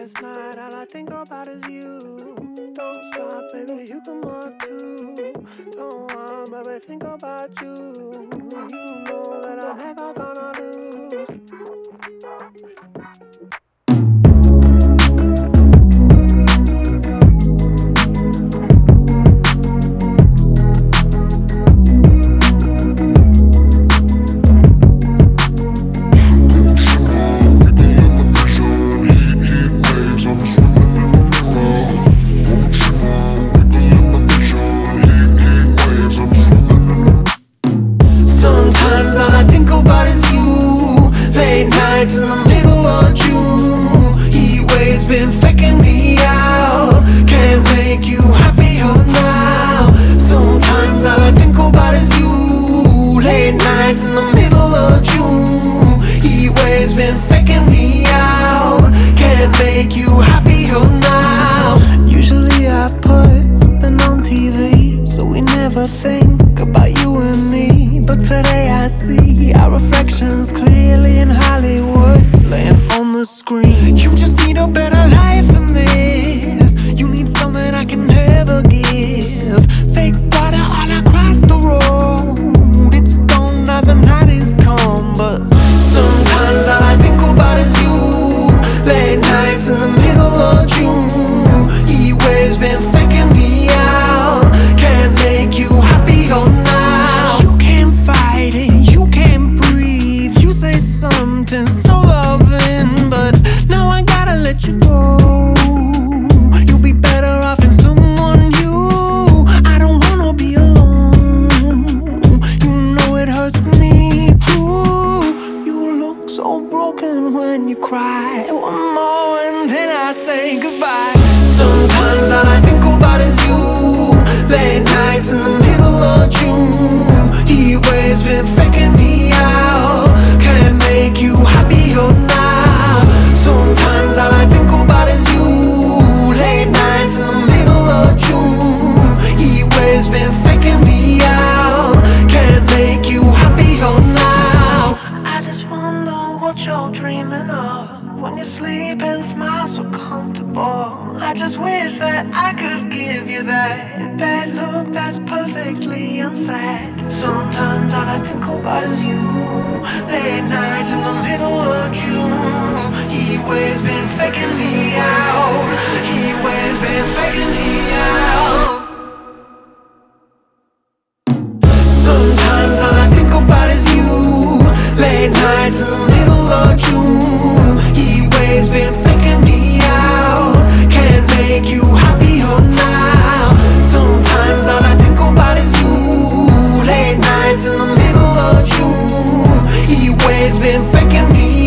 last night, all I think about is you. Don't stop, baby, you can walk too. Go on, baby, think about you. You know that I'm never gonna Late nights in the middle of June. Heat waves been faking me out. Can't make you happier now. Sometimes all I think about is you. Late nights in the middle of June. Heat waves been faking on screen. You just need a better life than this. You need something I can never give. Fake water all across the road. It's gone now, the night is come, but sometimes all I think about is you. Late nights in the middle of June. Something so loving, but now I gotta let you go. You'll be better off in someone new. I don't wanna be alone. You know it hurts me too. You look so broken when you cry. One more and then I say goodbye. Sometimes all I think about is you. Wonder what you're dreaming of when you sleep and smile so comfortable. I just wish that I could give you that bad look that's perfectly unsaid. Sometimes all I think about is you. Late nights in the middle of June. Heat waves been faking me June. Waves been faking me out. Can't make you happier now. Sometimes all I think about is you. Late nights in the middle of June. Been faking me